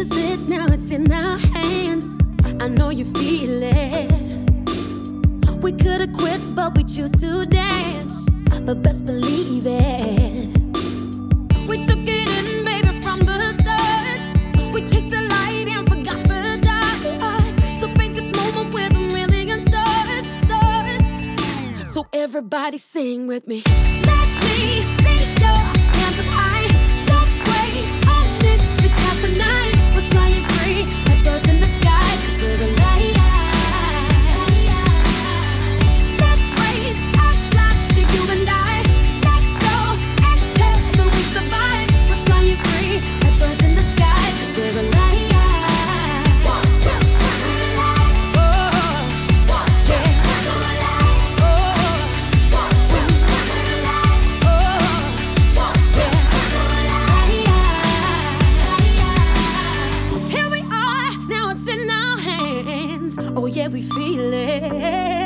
is it, now it's in our hands. I know you feel it. We could've quit, but we choose to dance. But best believe it. We took it in, baby, from the start. We chased the light and forgot the dark. So paint this moment with a million stars, stars. So everybody sing with me. Let me see your Oh yeah, we feel it.